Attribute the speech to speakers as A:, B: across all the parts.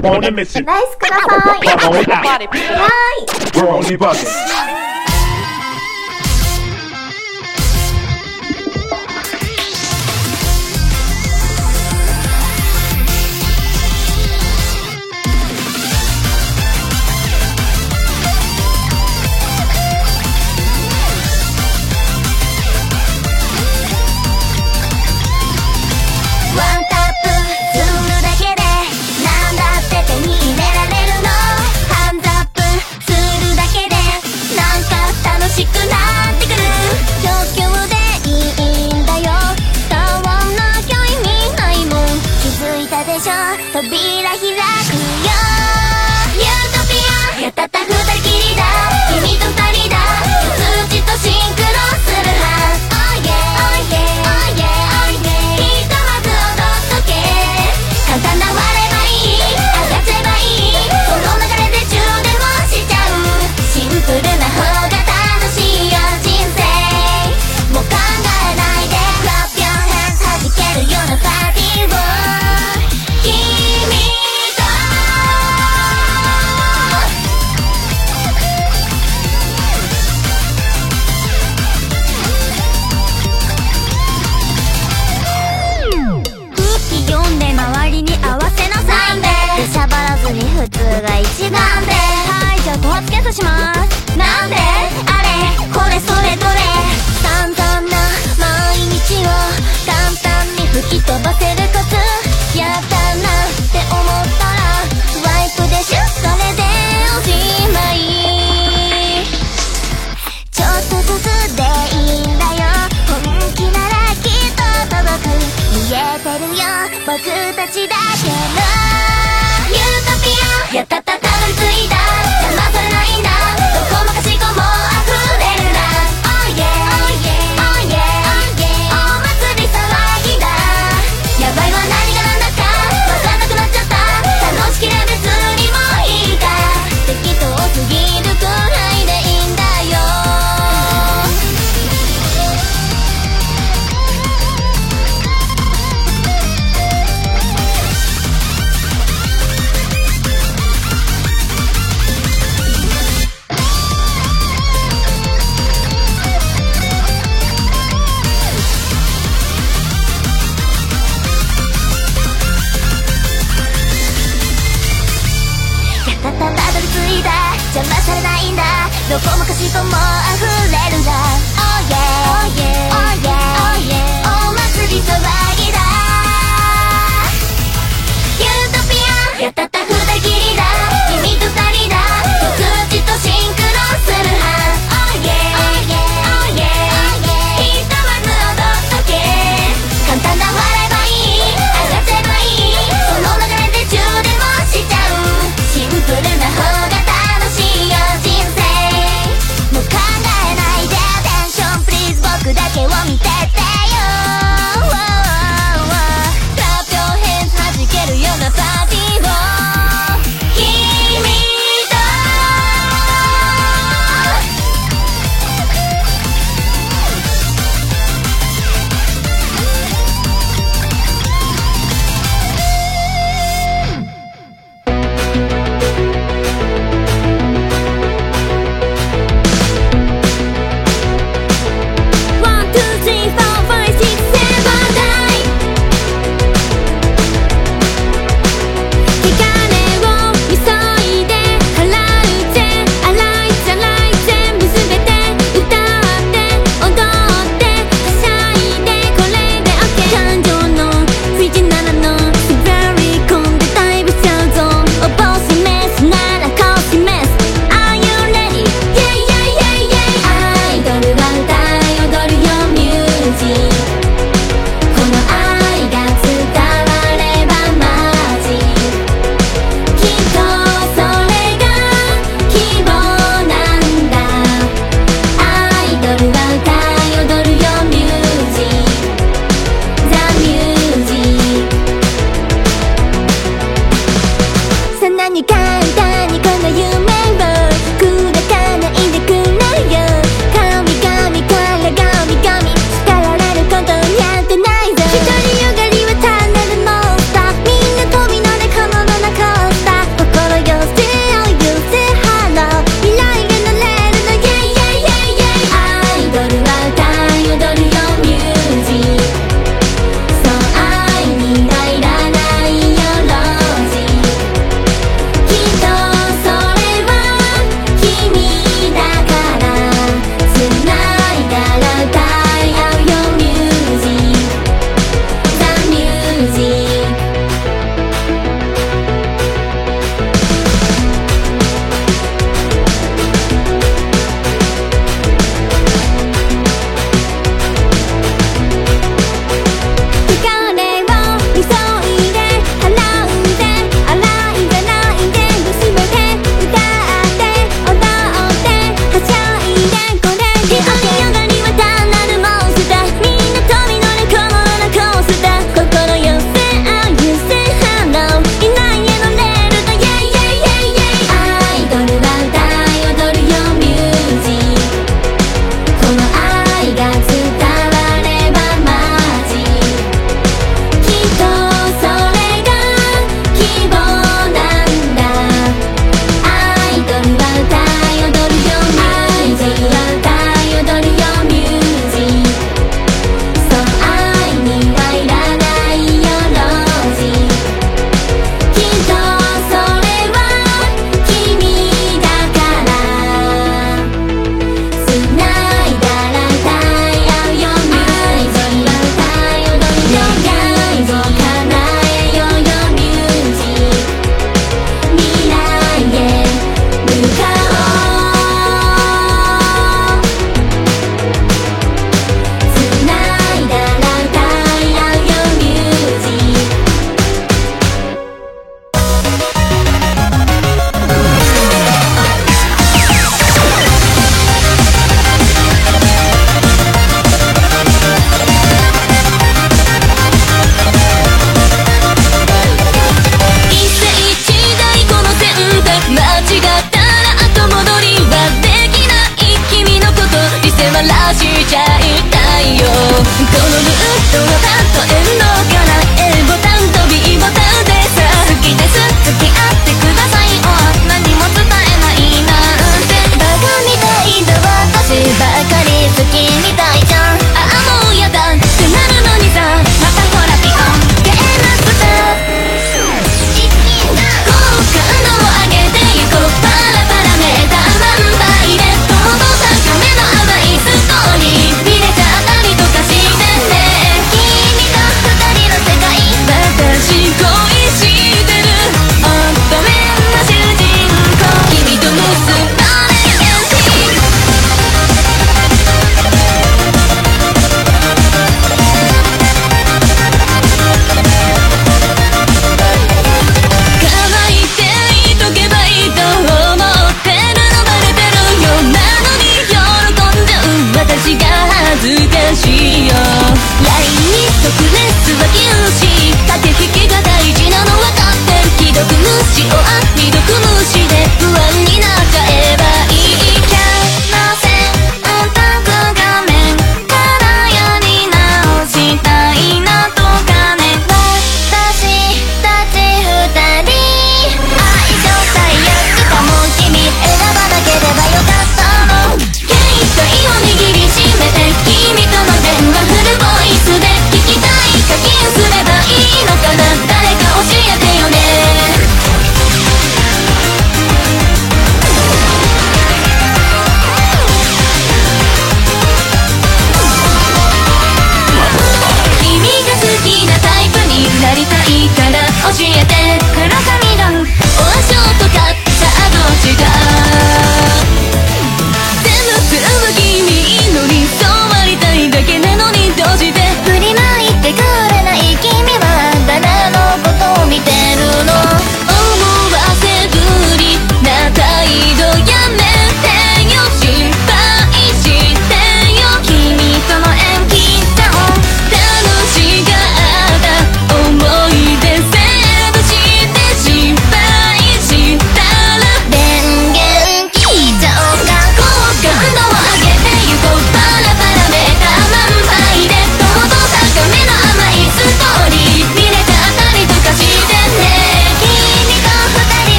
A: We're only missing.
B: ナイスクラさ
A: ん。
B: はーい。
A: We're only bugging.
C: しますなんであれ？これそれどれ？簡々な毎日を簡単に吹き飛ばせるコツやったなって思ったらワイプでシュッそれでおしまい。ちょっとずつでいいんだよ。本気ならきっと届く。見えてるよ。僕たちだけの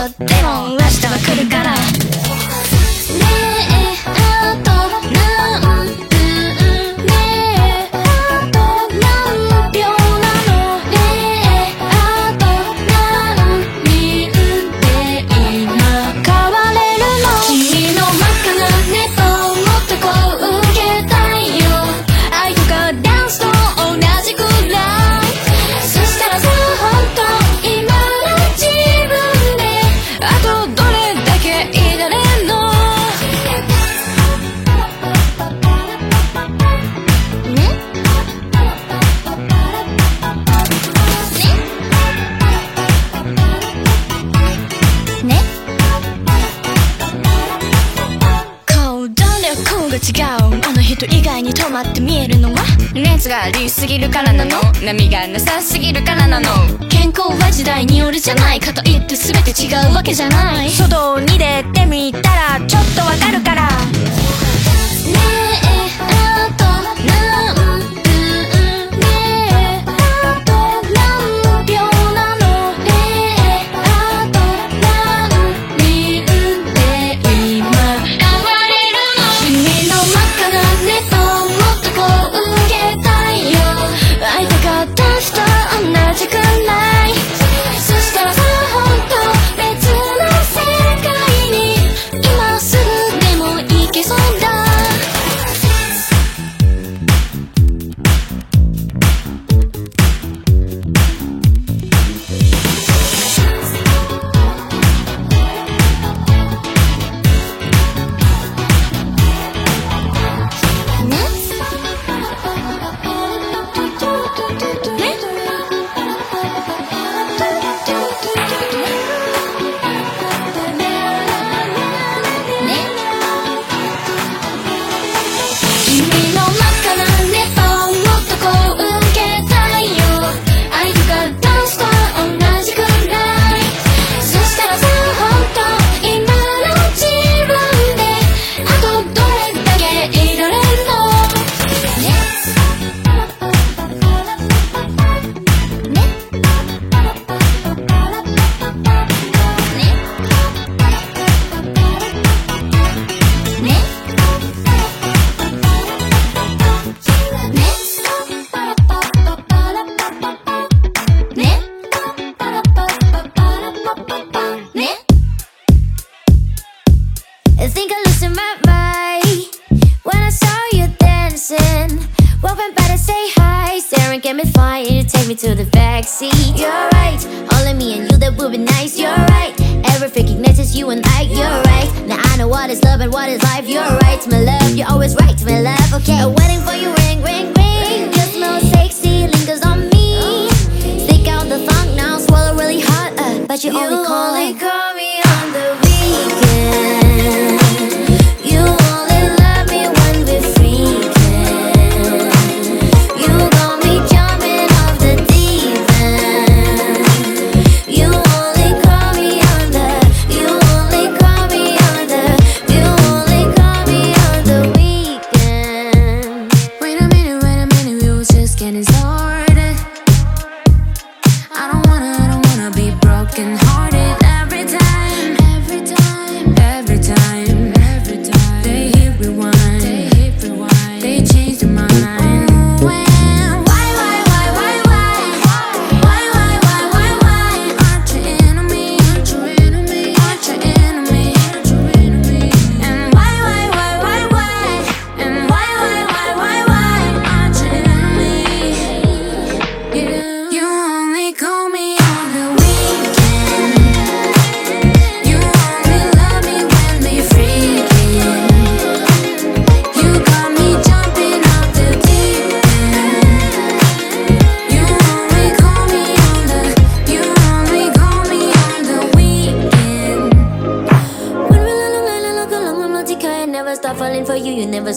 C: なりすぎるからなの。
B: 波がなさすぎるからなの。健康は時代によるじゃないかといって全て違うわけじゃない。
D: 外に出てみたらちょっとわかるから。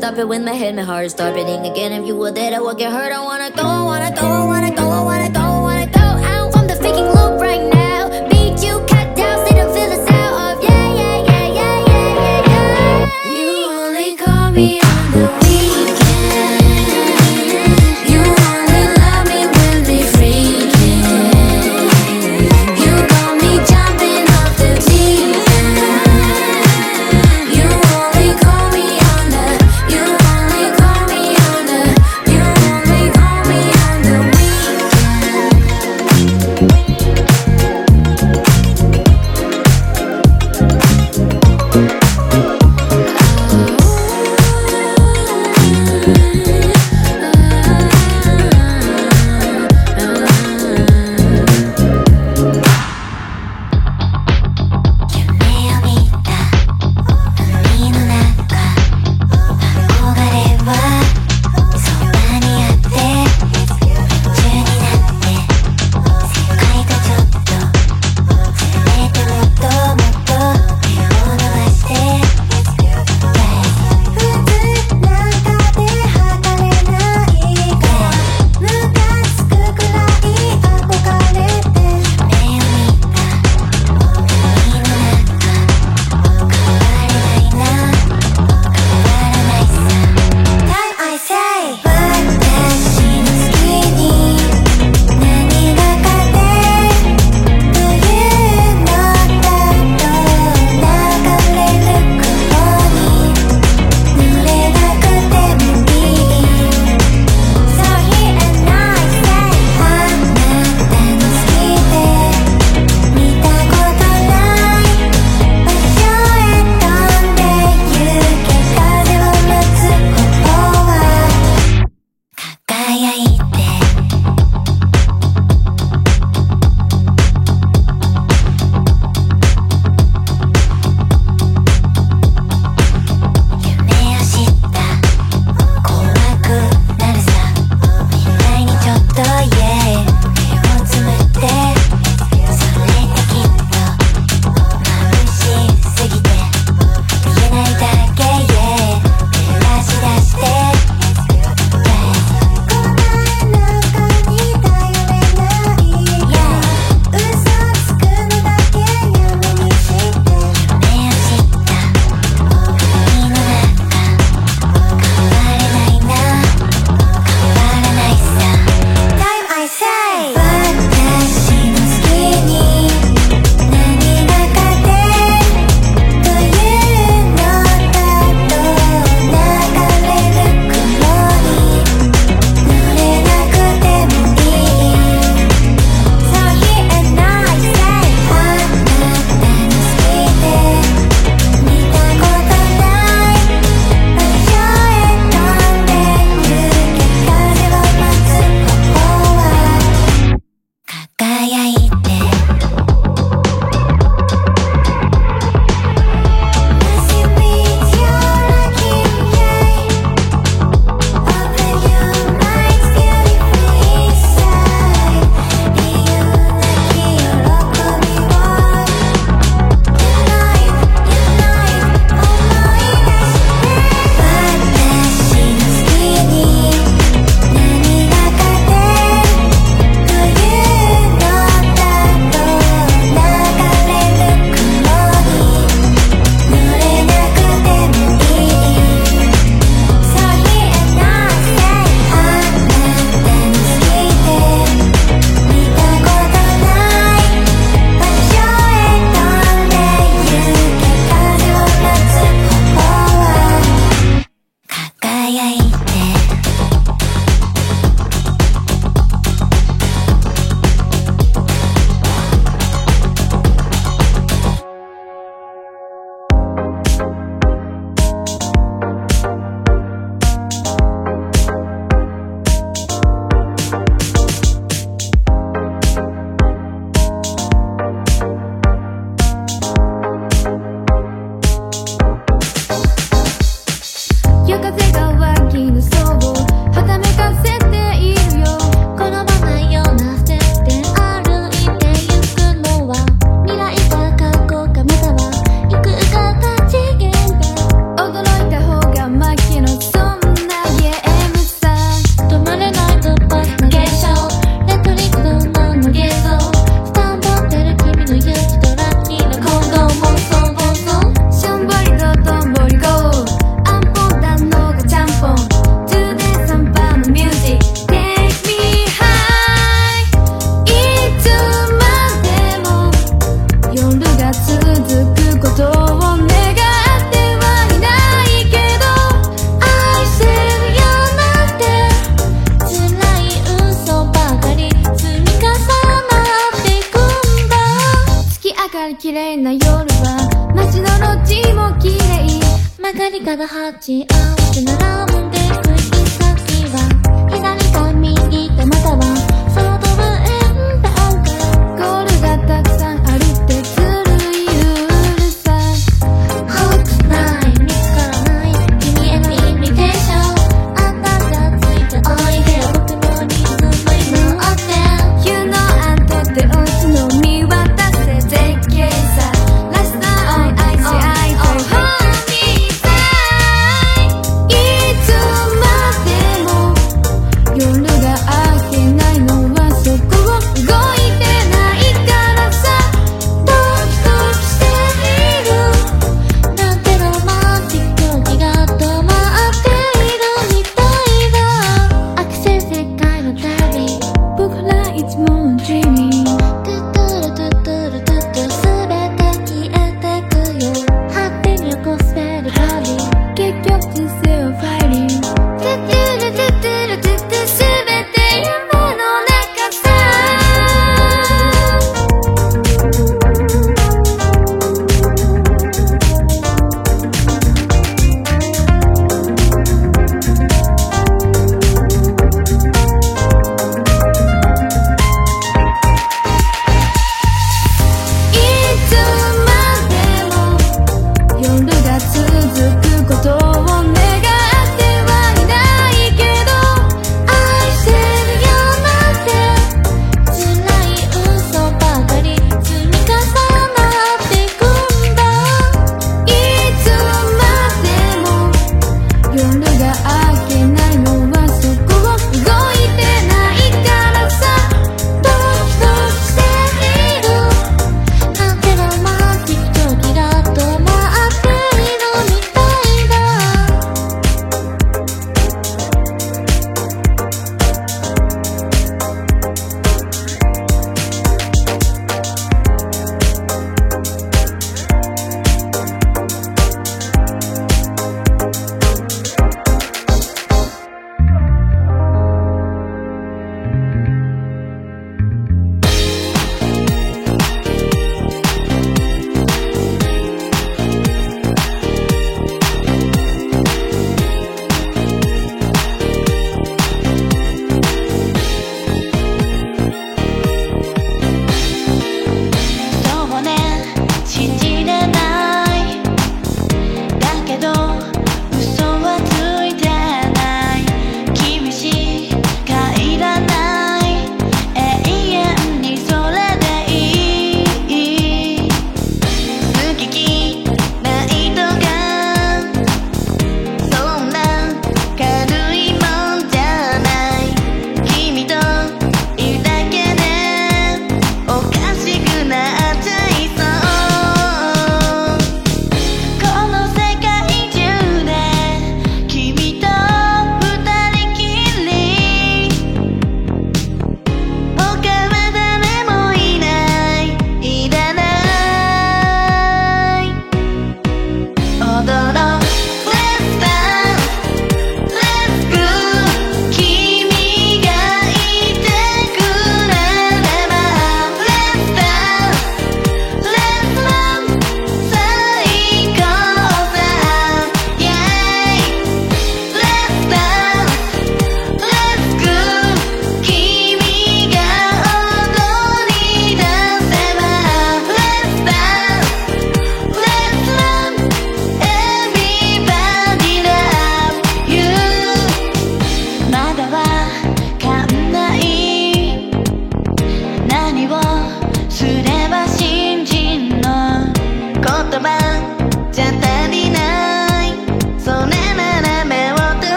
E: Stop it when my head, my heart start beating again. If you were there, I would get hurt. I wanna go, I wanna go, I wanna go, I wanna go, I wanna go out from the faking loop right now.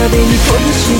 F: 壁に拳を叩き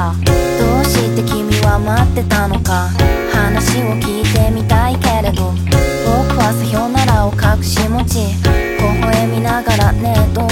F: どう
G: して君は待
C: って
G: た
C: のか？
A: 話を聞いてみたいけれど。僕はさよならを隠し持ち微笑みながらねどう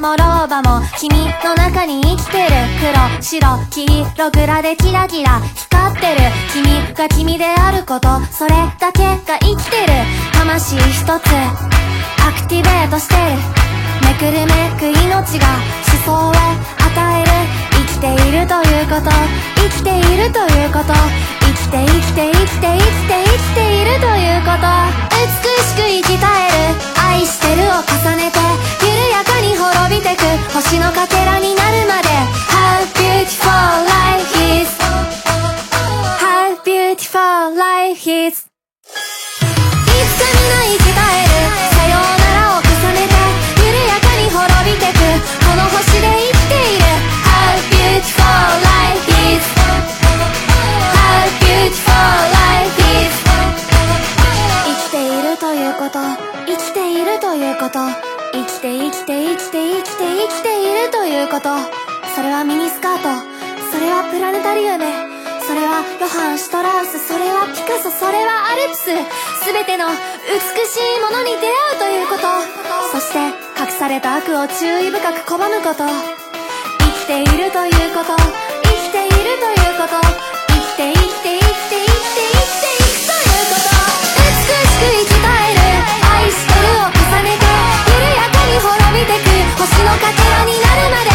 H: も
G: 老婆も君の中に生きてる黒白黄色グラでキラキラ光ってる。君が君であることそれだけが生きてる。魂一つ。アクティベートしてる。めくるめく命が思想を与える。生きているということ。生きているということ。て生きて生きて生きて生きているということ美しく生き絶える愛してるを重ねて緩やかに滅びてく星のかけらになるまで。How beautiful life is. How beautiful life is. いつか皆生き絶える。こと。生きて生きて生きて生きて生きているということ。それはミニスカート。それはプラネタリウム。それはヨハン・シュトラウス。それはピカソ。それはアルプス。全ての美しいものに出会うということ。そして隠された悪を注意深く拒むこと。生きているということ。生きているということ。星のかけらになるまで